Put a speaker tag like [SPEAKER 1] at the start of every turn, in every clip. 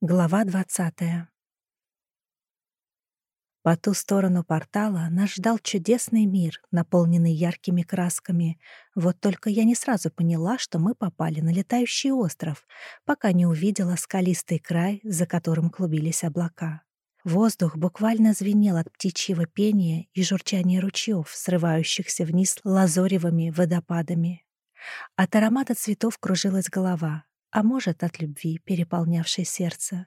[SPEAKER 1] Глава двадцатая. По ту сторону портала нас ждал чудесный мир, наполненный яркими красками. Вот только я не сразу поняла, что мы попали на летающий остров, пока не увидела скалистый край, за которым клубились облака. Воздух буквально звенел от птичьего пения и журчания ручьев, срывающихся вниз лазоревыми водопадами. От аромата цветов кружилась голова, а может, от любви, переполнявшей сердце.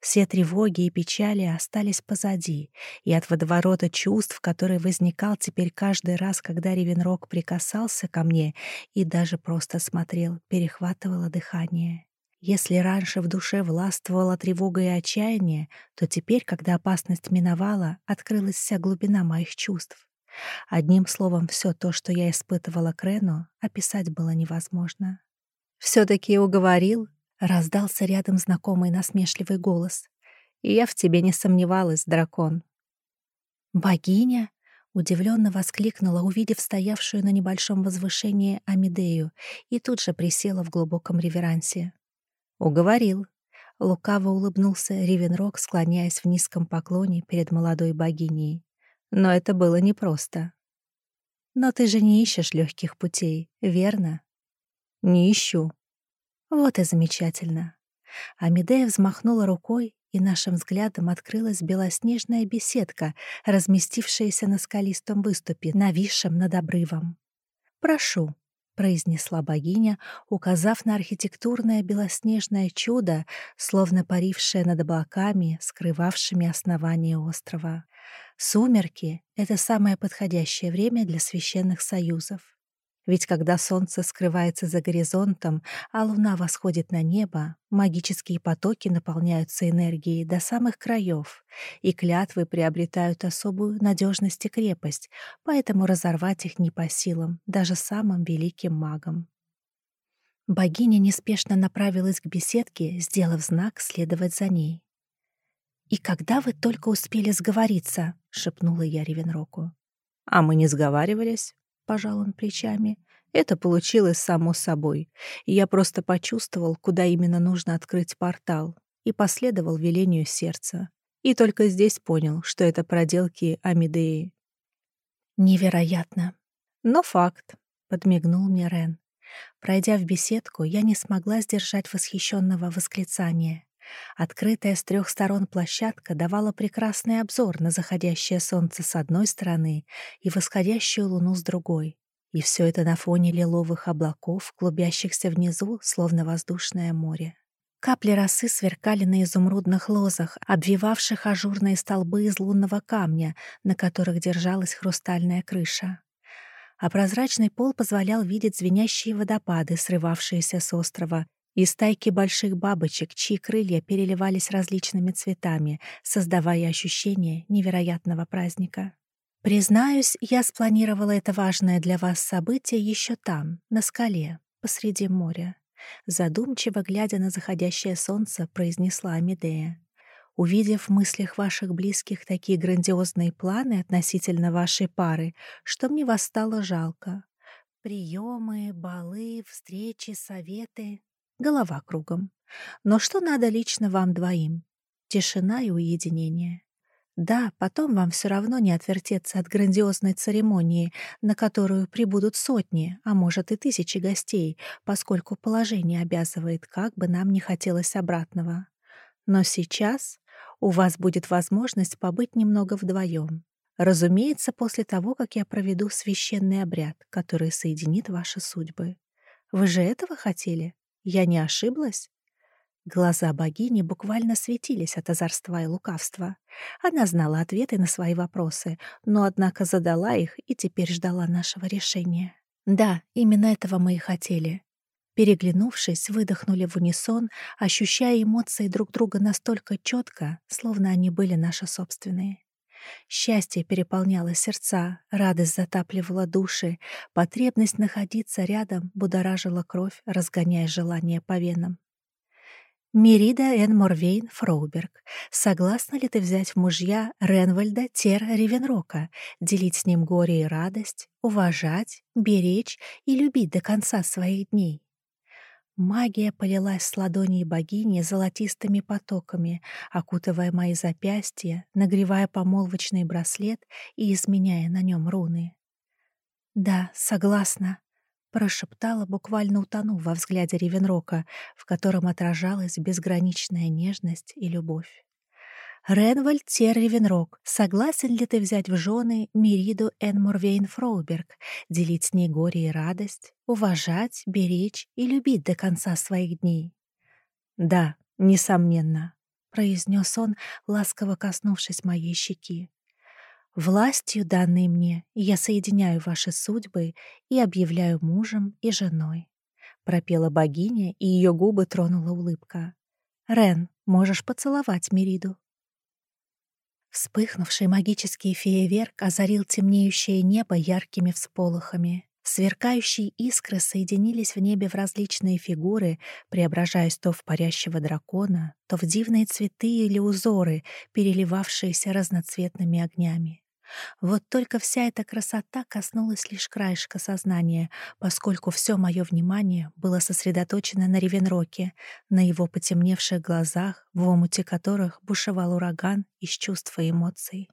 [SPEAKER 1] Все тревоги и печали остались позади, и от водоворота чувств, который возникал теперь каждый раз, когда Ревенрог прикасался ко мне и даже просто смотрел, перехватывало дыхание. Если раньше в душе властвовала тревога и отчаяние, то теперь, когда опасность миновала, открылась вся глубина моих чувств. Одним словом, все то, что я испытывала к Рену, описать было невозможно. «Все-таки уговорил?» — раздался рядом знакомый насмешливый голос. «И я в тебе не сомневалась, дракон». «Богиня?» — удивленно воскликнула, увидев стоявшую на небольшом возвышении Амидею, и тут же присела в глубоком реверансе. «Уговорил». Лукаво улыбнулся Ривенрог, склоняясь в низком поклоне перед молодой богиней. Но это было непросто. «Но ты же не ищешь легких путей, верно?» Не ищу. Вот и замечательно. Амидея взмахнула рукой, и нашим взглядом открылась белоснежная беседка, разместившаяся на скалистом выступе, нависшем над обрывом. «Прошу», — произнесла богиня, указав на архитектурное белоснежное чудо, словно парившее над облаками, скрывавшими основание острова. Сумерки — это самое подходящее время для священных союзов. Ведь когда солнце скрывается за горизонтом, а луна восходит на небо, магические потоки наполняются энергией до самых краев, и клятвы приобретают особую надежность и крепость, поэтому разорвать их не по силам, даже самым великим магам. Богиня неспешно направилась к беседке, сделав знак следовать за ней. «И когда вы только успели сговориться?» — шепнула я Ревенроку. «А мы не сговаривались», пожал он плечами. Это получилось само собой. Я просто почувствовал, куда именно нужно открыть портал, и последовал велению сердца. И только здесь понял, что это проделки Амидеи. Невероятно. Но факт, подмигнул мне Рен. Пройдя в беседку, я не смогла сдержать восхищенного восклицания. Открытая с трех сторон площадка давала прекрасный обзор на заходящее солнце с одной стороны и восходящую луну с другой. И все это на фоне лиловых облаков, клубящихся внизу, словно воздушное море. Капли росы сверкали на изумрудных лозах, обвивавших ажурные столбы из лунного камня, на которых держалась хрустальная крыша. А прозрачный пол позволял видеть звенящие водопады, срывавшиеся с острова, и стайки больших бабочек, чьи крылья переливались различными цветами, создавая ощущение невероятного праздника. Признаюсь, я спланировала это важное для вас событие еще там, на скале, посреди моря. Задумчиво глядя на заходящее солнце, произнесла Амедея. Увидев в мыслях ваших близких такие грандиозные планы относительно вашей пары, что мне вас стало жалко. Приемы, балы, встречи, советы голова кругом. Но что надо лично вам двоим? Тишина и уединение. Да, потом вам все равно не отвертеться от грандиозной церемонии, на которую прибудут сотни, а может и тысячи гостей, поскольку положение обязывает, как бы нам не хотелось обратного. Но сейчас у вас будет возможность побыть немного вдвоем. Разумеется, после того, как я проведу священный обряд, который соединит ваши судьбы. Вы же этого хотели? Я не ошиблась? Глаза богини буквально светились от озорства и лукавства. Она знала ответы на свои вопросы, но, однако, задала их и теперь ждала нашего решения. Да, именно этого мы и хотели. Переглянувшись, выдохнули в унисон, ощущая эмоции друг друга настолько четко, словно они были наши собственные. Счастье переполняло сердца, радость затапливала души, потребность находиться рядом будоражила кровь, разгоняя желание по венам. Мирида Эн Морвейн Фроуберг, согласна ли ты взять в мужья Ренвальда Тер Ревенрока, делить с ним горе и радость, уважать, беречь и любить до конца своих дней? Магия полилась с ладоней богини золотистыми потоками, окутывая мои запястья, нагревая помолвочный браслет и изменяя на нем руны. «Да, согласна», — прошептала, буквально утонув во взгляде Ревенрока, в котором отражалась безграничная нежность и любовь. Ренвальд Тер Ревенрок, согласен ли ты взять в жены Мириду Энмурвейн Фроуберг, делить с ней горе и радость, уважать, беречь и любить до конца своих дней? Да, несомненно, произнес он, ласково коснувшись моей щеки. Властью, данной мне, я соединяю ваши судьбы и объявляю мужем и женой. Пропела богиня, и ее губы тронула улыбка. Рен, можешь поцеловать Мириду. Вспыхнувший магический фейерверк озарил темнеющее небо яркими всполохами. Сверкающие искры соединились в небе в различные фигуры, преображаясь то в парящего дракона, то в дивные цветы или узоры, переливавшиеся разноцветными огнями. Вот только вся эта красота коснулась лишь краешка сознания, поскольку все мое внимание было сосредоточено на Ревенроке, на его потемневших глазах, в омуте которых бушевал ураган из чувств и эмоций.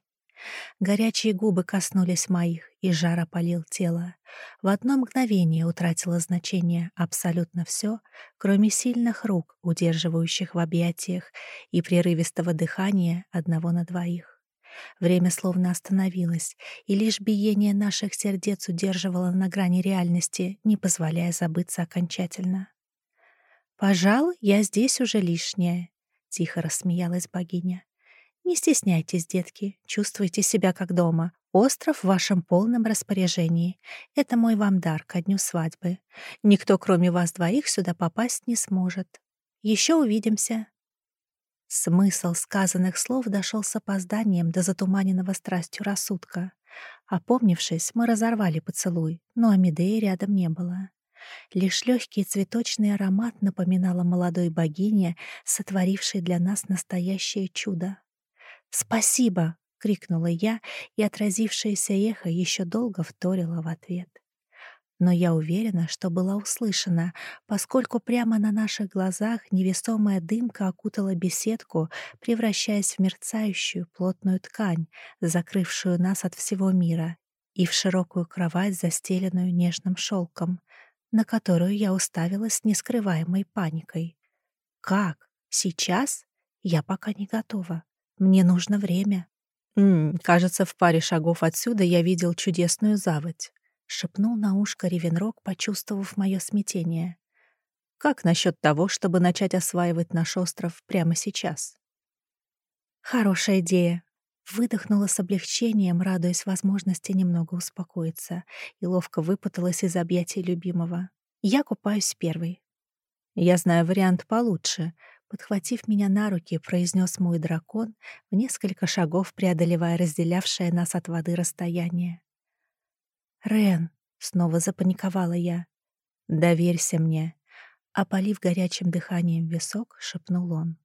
[SPEAKER 1] Горячие губы коснулись моих, и жар опалил тело. В одно мгновение утратило значение абсолютно все, кроме сильных рук, удерживающих в объятиях, и прерывистого дыхания одного на двоих. Время словно остановилось, и лишь биение наших сердец удерживало на грани реальности, не позволяя забыться окончательно. «Пожалуй, я здесь уже лишняя», — тихо рассмеялась богиня. «Не стесняйтесь, детки, чувствуйте себя как дома. Остров в вашем полном распоряжении. Это мой вам дар ко дню свадьбы. Никто, кроме вас двоих, сюда попасть не сможет. Еще увидимся». Смысл сказанных слов дошел с опозданием до затуманенного страстью рассудка. Опомнившись, мы разорвали поцелуй, но Амидеи рядом не было. Лишь легкий цветочный аромат напоминал о молодой богине, сотворившей для нас настоящее чудо. «Спасибо!» — крикнула я, и отразившееся эхо еще долго вторило в ответ но я уверена, что была услышана, поскольку прямо на наших глазах невесомая дымка окутала беседку, превращаясь в мерцающую плотную ткань, закрывшую нас от всего мира, и в широкую кровать, застеленную нежным шелком, на которую я уставилась с нескрываемой паникой. «Как? Сейчас? Я пока не готова. Мне нужно время». М -м, кажется, в паре шагов отсюда я видел чудесную заводь. — шепнул на ушко Ревенрог, почувствовав мое смятение. «Как насчет того, чтобы начать осваивать наш остров прямо сейчас?» «Хорошая идея», Выдохнула с облегчением, радуясь возможности немного успокоиться, и ловко выпуталась из объятий любимого. «Я купаюсь первой». «Я знаю вариант получше», — подхватив меня на руки, произнес мой дракон, в несколько шагов преодолевая разделявшее нас от воды расстояние. «Рен!» — снова запаниковала я. «Доверься мне!» Опалив горячим дыханием висок, шепнул он.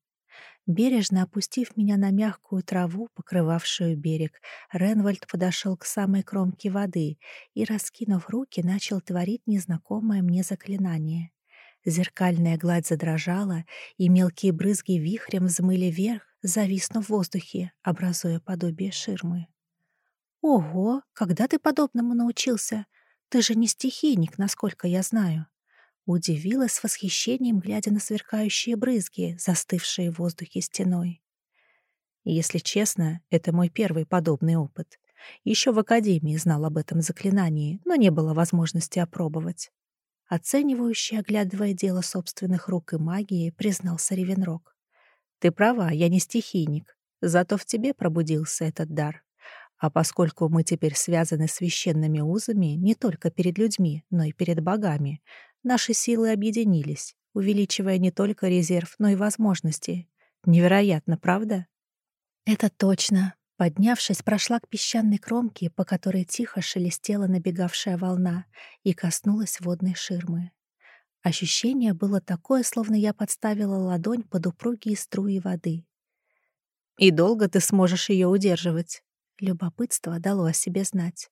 [SPEAKER 1] Бережно опустив меня на мягкую траву, покрывавшую берег, Ренвальд подошел к самой кромке воды и, раскинув руки, начал творить незнакомое мне заклинание. Зеркальная гладь задрожала, и мелкие брызги вихрем взмыли вверх, зависнув в воздухе, образуя подобие ширмы. «Ого, когда ты подобному научился? Ты же не стихийник, насколько я знаю». Удивилась с восхищением, глядя на сверкающие брызги, застывшие в воздухе стеной. Если честно, это мой первый подобный опыт. Еще в академии знал об этом заклинании, но не было возможности опробовать. Оценивающий, оглядывая дело собственных рук и магии, признался Ревенрог. «Ты права, я не стихийник, зато в тебе пробудился этот дар. А поскольку мы теперь связаны священными узами не только перед людьми, но и перед богами, наши силы объединились, увеличивая не только резерв, но и возможности. Невероятно, правда? Это точно. Поднявшись, прошла к песчаной кромке, по которой тихо шелестела набегавшая волна, и коснулась водной ширмы. Ощущение было такое, словно я подставила ладонь под упругие струи воды. «И долго ты сможешь ее удерживать?» Любопытство дало о себе знать.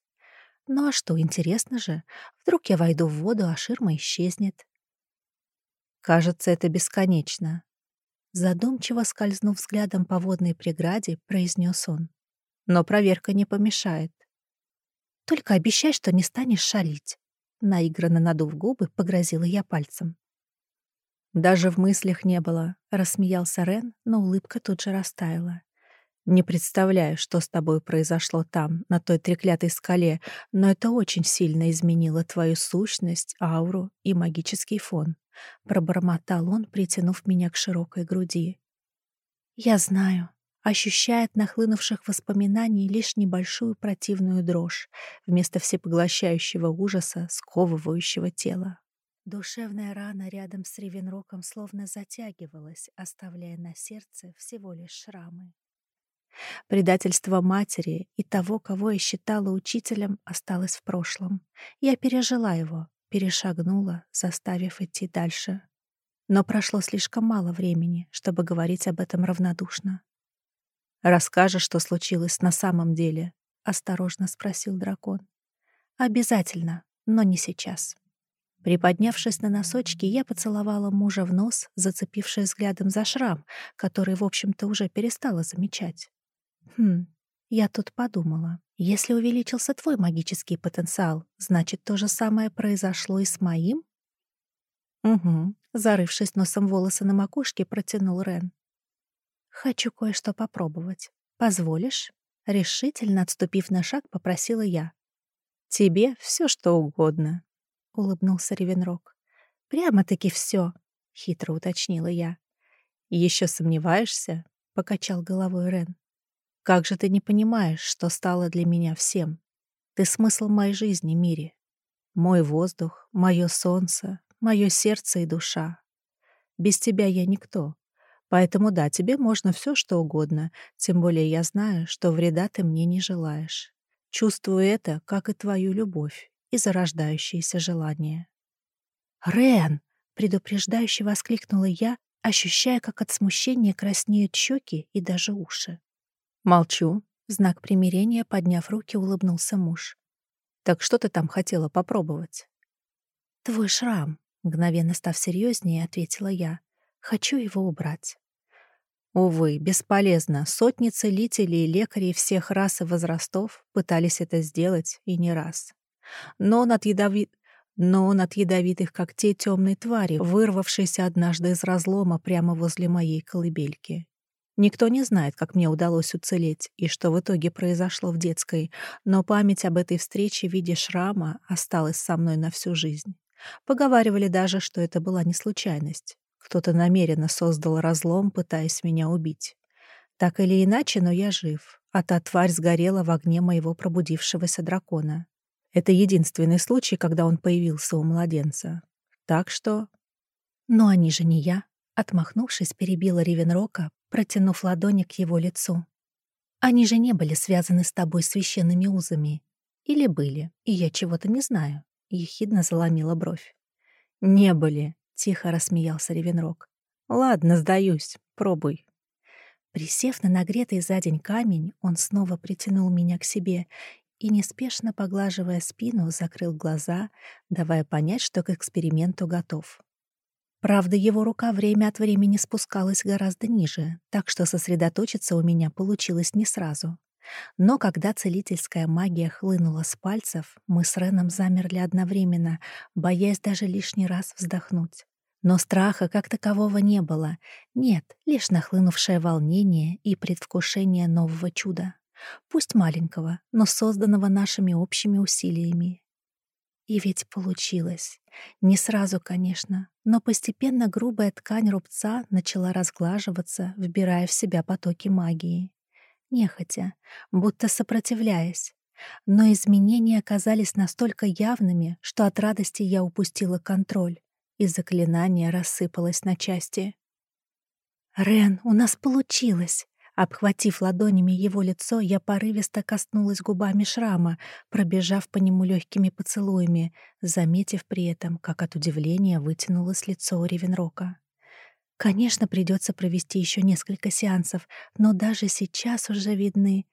[SPEAKER 1] Ну а что, интересно же, вдруг я войду в воду, а ширма исчезнет. Кажется, это бесконечно. Задумчиво скользнув взглядом по водной преграде, произнес он. Но проверка не помешает. Только обещай, что не станешь шалить. Наигранно надув губы, погрозила я пальцем. Даже в мыслях не было, рассмеялся Рен, но улыбка тут же растаяла. Не представляю, что с тобой произошло там, на той треклятой скале, но это очень сильно изменило твою сущность, ауру и магический фон. Пробормотал он, притянув меня к широкой груди. Я знаю, ощущая от нахлынувших воспоминаний лишь небольшую противную дрожь вместо всепоглощающего ужаса, сковывающего тело. Душевная рана рядом с Ревенроком словно затягивалась, оставляя на сердце всего лишь шрамы. Предательство матери и того, кого я считала учителем, осталось в прошлом. Я пережила его, перешагнула, заставив идти дальше. Но прошло слишком мало времени, чтобы говорить об этом равнодушно. «Расскажешь, что случилось на самом деле?» — осторожно спросил дракон. «Обязательно, но не сейчас». Приподнявшись на носочки, я поцеловала мужа в нос, зацепившись взглядом за шрам, который, в общем-то, уже перестала замечать. «Хм, я тут подумала. Если увеличился твой магический потенциал, значит, то же самое произошло и с моим?» «Угу», — зарывшись носом волосы на макушке, протянул Рен. «Хочу кое-что попробовать. Позволишь?» Решительно отступив на шаг, попросила я. «Тебе все что угодно», — улыбнулся Ревенрог. «Прямо-таки все, хитро уточнила я. Еще сомневаешься?» — покачал головой Рен. «Как же ты не понимаешь, что стало для меня всем? Ты смысл моей жизни, Мире. Мой воздух, мое солнце, мое сердце и душа. Без тебя я никто. Поэтому да, тебе можно все, что угодно, тем более я знаю, что вреда ты мне не желаешь. Чувствую это, как и твою любовь и зарождающееся желание. «Рен!» — предупреждающе воскликнула я, ощущая, как от смущения краснеют щеки и даже уши. Молчу. В знак примирения, подняв руки, улыбнулся муж. «Так что ты там хотела попробовать?» «Твой шрам», — мгновенно став серьезнее, ответила я. «Хочу его убрать». Увы, бесполезно. Сотни целителей и лекарей всех рас и возрастов пытались это сделать и не раз. Но он от, ядови... Но он от ядовитых когтей темной твари, вырвавшейся однажды из разлома прямо возле моей колыбельки. Никто не знает, как мне удалось уцелеть и что в итоге произошло в детской, но память об этой встрече в виде шрама осталась со мной на всю жизнь. Поговаривали даже, что это была не случайность. Кто-то намеренно создал разлом, пытаясь меня убить. Так или иначе, но я жив, а та тварь сгорела в огне моего пробудившегося дракона. Это единственный случай, когда он появился у младенца. Так что... Но они же не я. Отмахнувшись, перебила Ривенрока, протянув ладони к его лицу. Они же не были связаны с тобой священными узами. Или были, и я чего-то не знаю. Ехидно заломила бровь. Не были, Тихо рассмеялся Ревенрог. «Ладно, сдаюсь. Пробуй». Присев на нагретый за день камень, он снова притянул меня к себе и, неспешно поглаживая спину, закрыл глаза, давая понять, что к эксперименту готов. Правда, его рука время от времени спускалась гораздо ниже, так что сосредоточиться у меня получилось не сразу. Но когда целительская магия хлынула с пальцев, мы с Реном замерли одновременно, боясь даже лишний раз вздохнуть. Но страха как такового не было. Нет, лишь нахлынувшее волнение и предвкушение нового чуда. Пусть маленького, но созданного нашими общими усилиями. И ведь получилось. Не сразу, конечно, но постепенно грубая ткань рубца начала разглаживаться, вбирая в себя потоки магии. Нехотя, будто сопротивляясь. Но изменения оказались настолько явными, что от радости я упустила контроль и заклинание рассыпалось на части. «Рен, у нас получилось!» Обхватив ладонями его лицо, я порывисто коснулась губами шрама, пробежав по нему легкими поцелуями, заметив при этом, как от удивления вытянулось лицо Ревенрока. Конечно, придется провести еще несколько сеансов, но даже сейчас уже видны.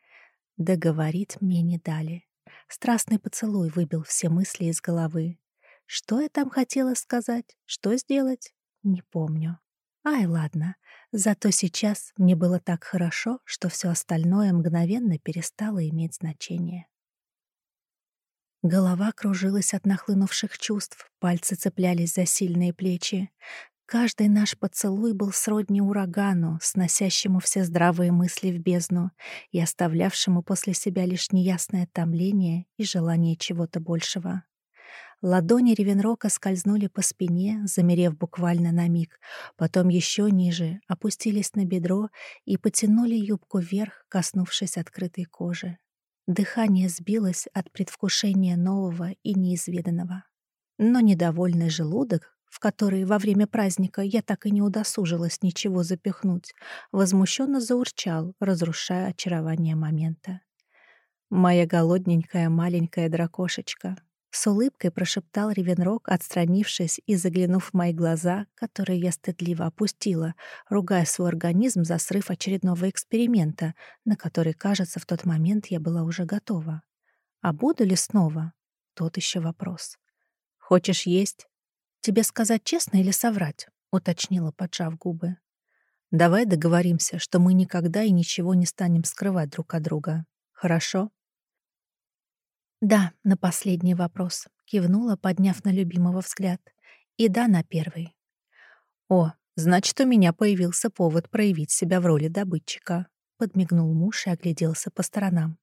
[SPEAKER 1] Договорить мне не дали. Страстный поцелуй выбил все мысли из головы. Что я там хотела сказать? Что сделать? Не помню. Ай, ладно. Зато сейчас мне было так хорошо, что все остальное мгновенно перестало иметь значение. Голова кружилась от нахлынувших чувств, пальцы цеплялись за сильные плечи. Каждый наш поцелуй был сродни урагану, сносящему все здравые мысли в бездну и оставлявшему после себя лишь неясное томление и желание чего-то большего. Ладони Ревенрока скользнули по спине, замерев буквально на миг, потом еще ниже, опустились на бедро и потянули юбку вверх, коснувшись открытой кожи. Дыхание сбилось от предвкушения нового и неизведанного. Но недовольный желудок, в который во время праздника я так и не удосужилась ничего запихнуть, возмущенно заурчал, разрушая очарование момента. Моя голодненькая маленькая дракошечка, с улыбкой прошептал Ревенрог, отстранившись и заглянув в мои глаза, которые я стыдливо опустила, ругая свой организм за срыв очередного эксперимента, на который, кажется, в тот момент я была уже готова. А буду ли снова? Тот еще вопрос. «Хочешь есть? Тебе сказать честно или соврать?» — уточнила, поджав губы. «Давай договоримся, что мы никогда и ничего не станем скрывать друг от друга. Хорошо?» «Да, на последний вопрос», — кивнула, подняв на любимого взгляд. «И да, на первый». «О, значит, у меня появился повод проявить себя в роли добытчика», — подмигнул муж и огляделся по сторонам.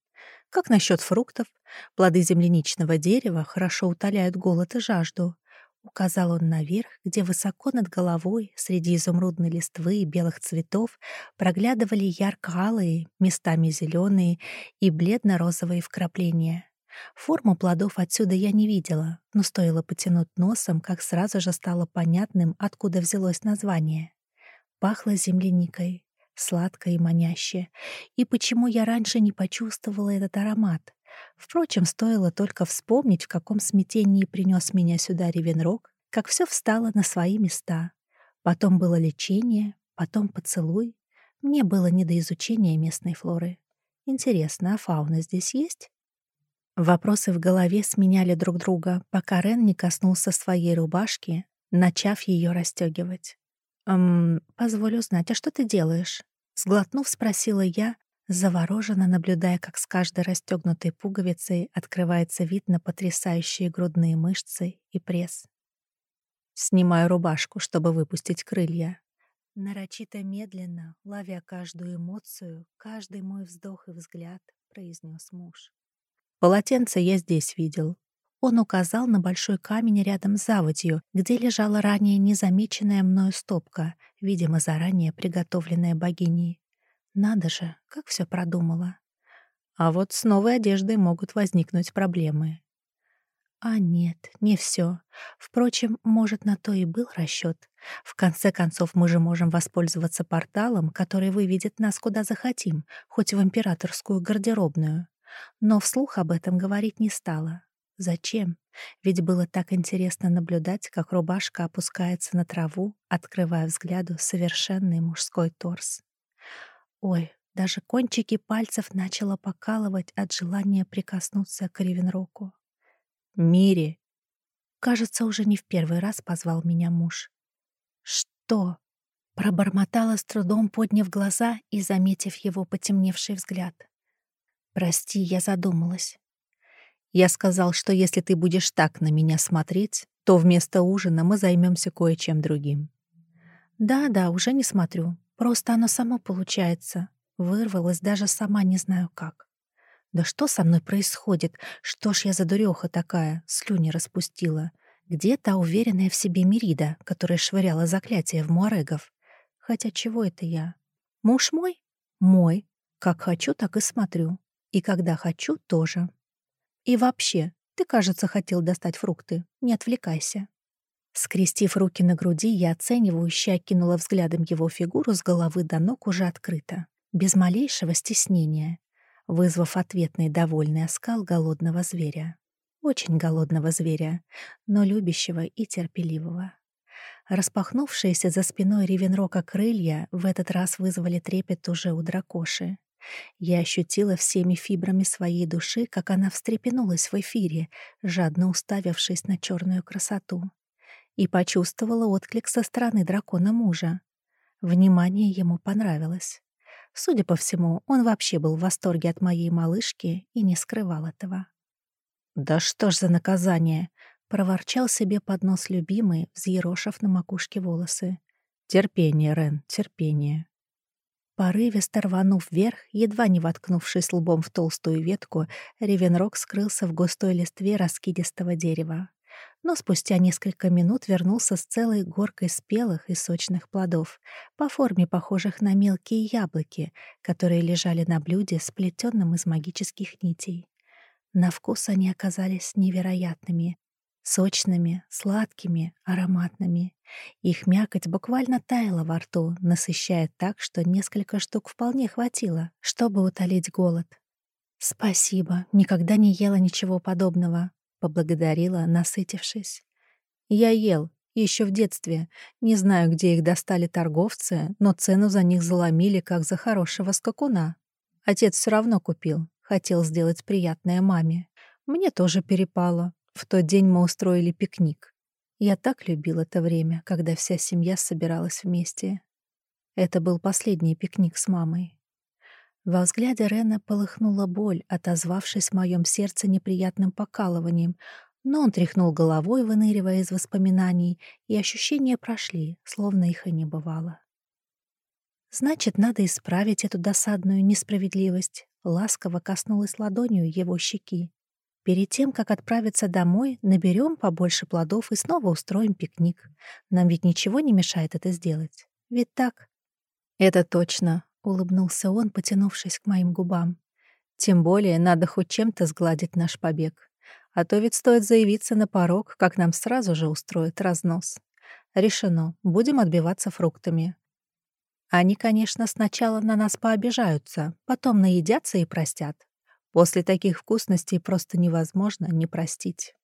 [SPEAKER 1] «Как насчет фруктов? Плоды земляничного дерева хорошо утоляют голод и жажду». Указал он наверх, где высоко над головой, среди изумрудной листвы и белых цветов, проглядывали ярко-алые, местами зеленые и бледно-розовые вкрапления. Форму плодов отсюда я не видела, но стоило потянуть носом, как сразу же стало понятным, откуда взялось название. Пахло земляникой, сладко и маняще. И почему я раньше не почувствовала этот аромат? Впрочем, стоило только вспомнить, в каком смятении принес меня сюда Ревенрог, как все встало на свои места. Потом было лечение, потом поцелуй. Мне было не до изучения местной флоры. Интересно, а фауна здесь есть? Вопросы в голове сменяли друг друга, пока Рен не коснулся своей рубашки, начав ее расстегивать. «Эм, позволю знать, а что ты делаешь?» Сглотнув, спросила я, завороженно наблюдая, как с каждой расстегнутой пуговицей открывается вид на потрясающие грудные мышцы и пресс. Снимаю рубашку, чтобы выпустить крылья. Нарочито медленно, ловя каждую эмоцию, каждый мой вздох и взгляд, произнес муж. Полотенце я здесь видел. Он указал на большой камень рядом с заводью, где лежала ранее незамеченная мною стопка, видимо, заранее приготовленная богиней. Надо же, как все продумала. А вот с новой одеждой могут возникнуть проблемы. А нет, не все. Впрочем, может, на то и был расчет. В конце концов, мы же можем воспользоваться порталом, который выведет нас куда захотим, хоть в императорскую гардеробную но вслух об этом говорить не стала. Зачем? Ведь было так интересно наблюдать, как рубашка опускается на траву, открывая взгляду совершенный мужской торс. Ой, даже кончики пальцев начало покалывать от желания прикоснуться к Ривенроку. «Мири!» Кажется, уже не в первый раз позвал меня муж. «Что?» Пробормотала с трудом, подняв глаза и заметив его потемневший взгляд. Прости, я задумалась. Я сказал, что если ты будешь так на меня смотреть, то вместо ужина мы займемся кое-чем другим. Да-да, уже не смотрю. Просто оно само получается. Вырвалась даже сама не знаю как. Да что со мной происходит? Что ж я за дуреха такая? Слюни распустила. Где та уверенная в себе Мирида, которая швыряла заклятие в муарегов? Хотя чего это я? Муж мой? Мой. Как хочу, так и смотрю. И когда хочу, тоже. И вообще, ты, кажется, хотел достать фрукты. Не отвлекайся. Скрестив руки на груди, я оценивающе окинула взглядом его фигуру с головы до ног уже открыто, без малейшего стеснения, вызвав ответный довольный оскал голодного зверя. Очень голодного зверя, но любящего и терпеливого. Распахнувшиеся за спиной Ревенрока крылья в этот раз вызвали трепет уже у дракоши. Я ощутила всеми фибрами своей души, как она встрепенулась в эфире, жадно уставившись на черную красоту. и почувствовала отклик со стороны дракона мужа. Внимание ему понравилось. Судя по всему, он вообще был в восторге от моей малышки и не скрывал этого. «Да что ж за наказание!» — проворчал себе под нос любимый, взъерошив на макушке волосы. «Терпение, Рен, терпение». Порывисто рванув вверх, едва не воткнувшись лбом в толстую ветку, Ревенрог скрылся в густой листве раскидистого дерева. Но спустя несколько минут вернулся с целой горкой спелых и сочных плодов, по форме похожих на мелкие яблоки, которые лежали на блюде, сплетенном из магических нитей. На вкус они оказались невероятными, сочными, сладкими, ароматными. Их мякоть буквально таяла во рту, насыщая так, что несколько штук вполне хватило, чтобы утолить голод. «Спасибо, никогда не ела ничего подобного», — поблагодарила, насытившись. «Я ел, еще в детстве. Не знаю, где их достали торговцы, но цену за них заломили, как за хорошего скакуна. Отец все равно купил, хотел сделать приятное маме. Мне тоже перепало. В тот день мы устроили пикник. Я так любил это время, когда вся семья собиралась вместе. Это был последний пикник с мамой. Во взгляде Рена полыхнула боль, отозвавшись в моем сердце неприятным покалыванием, но он тряхнул головой, выныривая из воспоминаний, и ощущения прошли, словно их и не бывало. Значит, надо исправить эту досадную несправедливость. Ласково коснулась ладонью его щеки. Перед тем, как отправиться домой, наберем побольше плодов и снова устроим пикник. Нам ведь ничего не мешает это сделать. Ведь так? Это точно, улыбнулся он, потянувшись к моим губам. Тем более надо хоть чем-то сгладить наш побег. А то ведь стоит заявиться на порог, как нам сразу же устроят разнос. Решено, будем отбиваться фруктами. Они, конечно, сначала на нас пообижаются, потом наедятся и простят. После таких вкусностей просто невозможно не простить.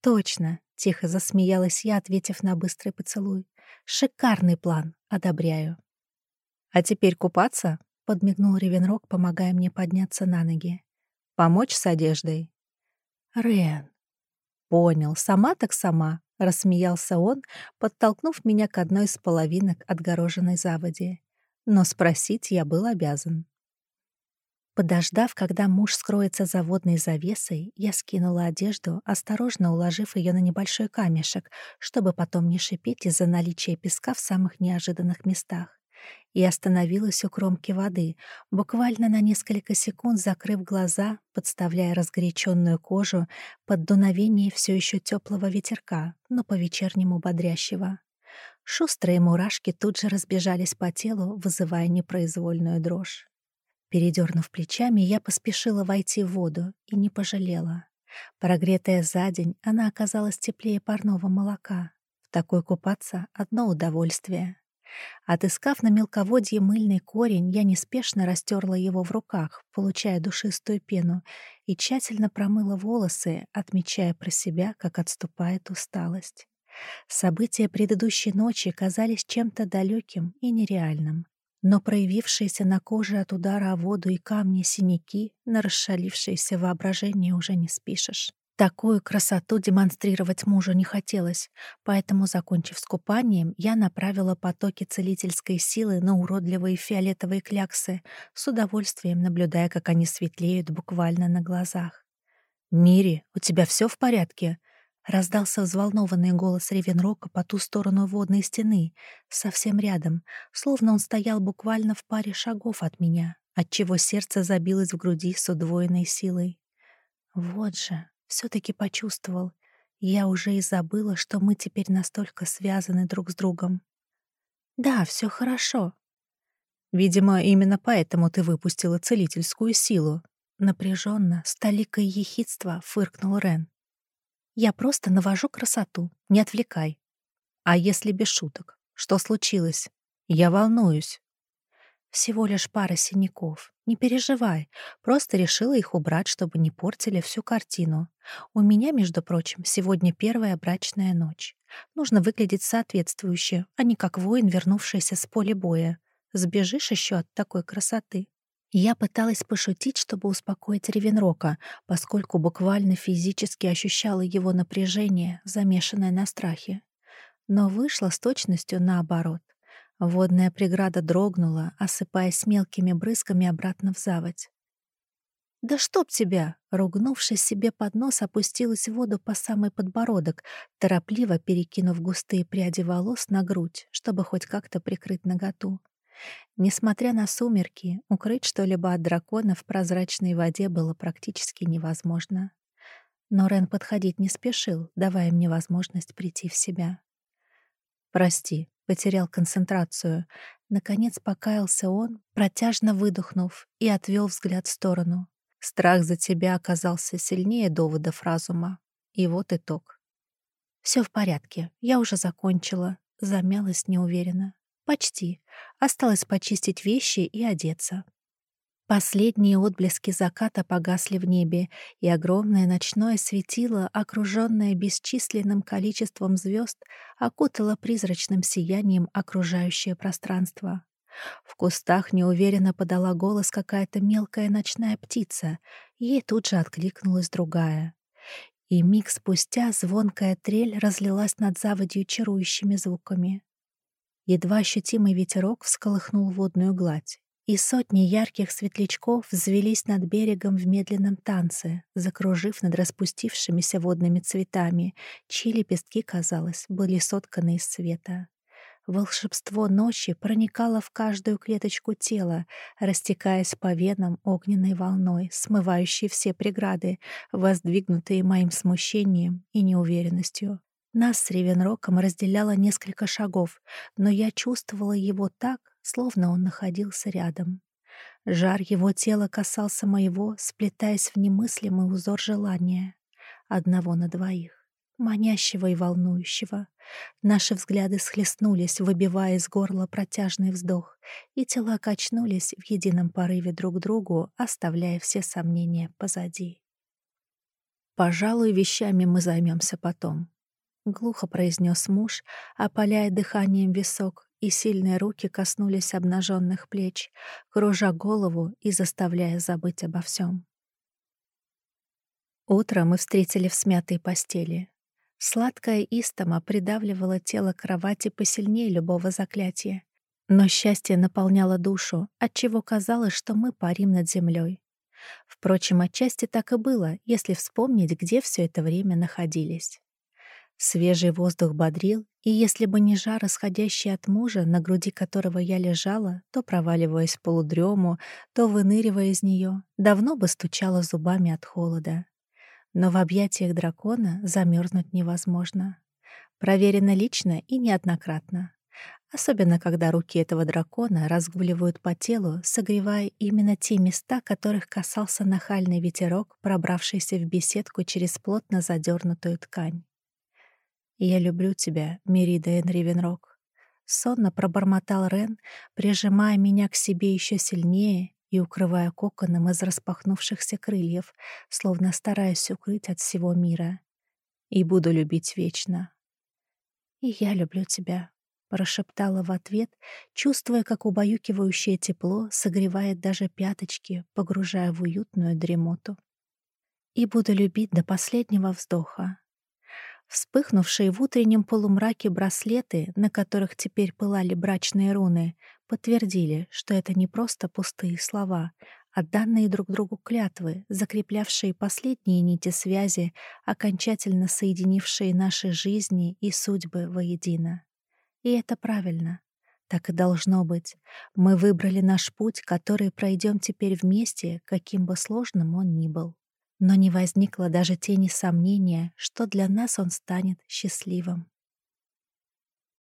[SPEAKER 1] «Точно», — тихо засмеялась я, ответив на быстрый поцелуй. «Шикарный план, одобряю». «А теперь купаться?» — подмигнул Ревенрог, помогая мне подняться на ноги. «Помочь с одеждой?» «Рен». «Понял, сама так сама», — рассмеялся он, подтолкнув меня к одной из половинок отгороженной заводи. Но спросить я был обязан. Подождав, когда муж скроется за водной завесой, я скинула одежду, осторожно уложив ее на небольшой камешек, чтобы потом не шипеть из-за наличия песка в самых неожиданных местах. И остановилась у кромки воды, буквально на несколько секунд закрыв глаза, подставляя разгоряченную кожу под дуновение все еще теплого ветерка, но по-вечернему бодрящего. Шустрые мурашки тут же разбежались по телу, вызывая непроизвольную дрожь. Передернув плечами, я поспешила войти в воду и не пожалела. Прогретая за день, она оказалась теплее парного молока. В такой купаться — одно удовольствие. Отыскав на мелководье мыльный корень, я неспешно растерла его в руках, получая душистую пену, и тщательно промыла волосы, отмечая про себя, как отступает усталость. События предыдущей ночи казались чем-то далеким и нереальным но проявившиеся на коже от удара о воду и камни синяки на расшалившееся воображение уже не спишешь. Такую красоту демонстрировать мужу не хотелось, поэтому, закончив с купанием, я направила потоки целительской силы на уродливые фиолетовые кляксы, с удовольствием наблюдая, как они светлеют буквально на глазах. «Мири, у тебя все в порядке?» Раздался взволнованный голос Ревенрока по ту сторону водной стены, совсем рядом, словно он стоял буквально в паре шагов от меня, отчего сердце забилось в груди с удвоенной силой. Вот же, все таки почувствовал. Я уже и забыла, что мы теперь настолько связаны друг с другом. Да, все хорошо. Видимо, именно поэтому ты выпустила целительскую силу. Напряженно, с толикой ехидства фыркнул Рен. Я просто навожу красоту, не отвлекай. А если без шуток? Что случилось? Я волнуюсь. Всего лишь пара синяков. Не переживай. Просто решила их убрать, чтобы не портили всю картину. У меня, между прочим, сегодня первая брачная ночь. Нужно выглядеть соответствующе, а не как воин, вернувшийся с поля боя. Сбежишь еще от такой красоты. Я пыталась пошутить, чтобы успокоить Ревенрока, поскольку буквально физически ощущала его напряжение, замешанное на страхе. Но вышло с точностью наоборот. Водная преграда дрогнула, осыпаясь мелкими брызгами обратно в заводь. «Да чтоб тебя!» — ругнувшись себе под нос, опустилась в воду по самый подбородок, торопливо перекинув густые пряди волос на грудь, чтобы хоть как-то прикрыть наготу. Несмотря на сумерки, укрыть что-либо от дракона в прозрачной воде было практически невозможно. Но Рен подходить не спешил, давая мне возможность прийти в себя. «Прости», — потерял концентрацию. Наконец покаялся он, протяжно выдохнув, и отвел взгляд в сторону. Страх за тебя оказался сильнее доводов разума. И вот итог. Все в порядке, я уже закончила. Замялась неуверенно. Почти. Осталось почистить вещи и одеться. Последние отблески заката погасли в небе, и огромное ночное светило, окруженное бесчисленным количеством звезд, окутало призрачным сиянием окружающее пространство. В кустах неуверенно подала голос какая-то мелкая ночная птица, ей тут же откликнулась другая. И миг спустя звонкая трель разлилась над заводью чарующими звуками. Едва ощутимый ветерок всколыхнул водную гладь, и сотни ярких светлячков взвелись над берегом в медленном танце, закружив над распустившимися водными цветами, чьи лепестки, казалось, были сотканы из света. Волшебство ночи проникало в каждую клеточку тела, растекаясь по венам огненной волной, смывающей все преграды, воздвигнутые моим смущением и неуверенностью. Нас с Ревенроком разделяло несколько шагов, но я чувствовала его так, словно он находился рядом. Жар его тела касался моего, сплетаясь в немыслимый узор желания. Одного на двоих, манящего и волнующего. Наши взгляды схлестнулись, выбивая из горла протяжный вздох, и тела качнулись в едином порыве друг к другу, оставляя все сомнения позади. «Пожалуй, вещами мы займемся потом», глухо произнес муж, опаляя дыханием висок, и сильные руки коснулись обнаженных плеч, кружа голову и заставляя забыть обо всем. Утро мы встретили в смятой постели. Сладкая истома придавливала тело кровати посильнее любого заклятия. Но счастье наполняло душу, отчего казалось, что мы парим над землей. Впрочем, отчасти так и было, если вспомнить, где все это время находились. Свежий воздух бодрил, и если бы не жар, исходящий от мужа, на груди которого я лежала, то проваливаясь в полудрему, то выныривая из нее, давно бы стучала зубами от холода. Но в объятиях дракона замерзнуть невозможно. Проверено лично и неоднократно. Особенно, когда руки этого дракона разгуливают по телу, согревая именно те места, которых касался нахальный ветерок, пробравшийся в беседку через плотно задернутую ткань. «Я люблю тебя, Мерида Энривенрок», — сонно пробормотал Рен, прижимая меня к себе еще сильнее и укрывая коконом из распахнувшихся крыльев, словно стараясь укрыть от всего мира. «И буду любить вечно». «И я люблю тебя», — прошептала в ответ, чувствуя, как убаюкивающее тепло согревает даже пяточки, погружая в уютную дремоту. «И буду любить до последнего вздоха, Вспыхнувшие в утреннем полумраке браслеты, на которых теперь пылали брачные руны, подтвердили, что это не просто пустые слова, а данные друг другу клятвы, закреплявшие последние нити связи, окончательно соединившие наши жизни и судьбы воедино. И это правильно. Так и должно быть. Мы выбрали наш путь, который пройдем теперь вместе, каким бы сложным он ни был но не возникло даже тени сомнения, что для нас он станет счастливым.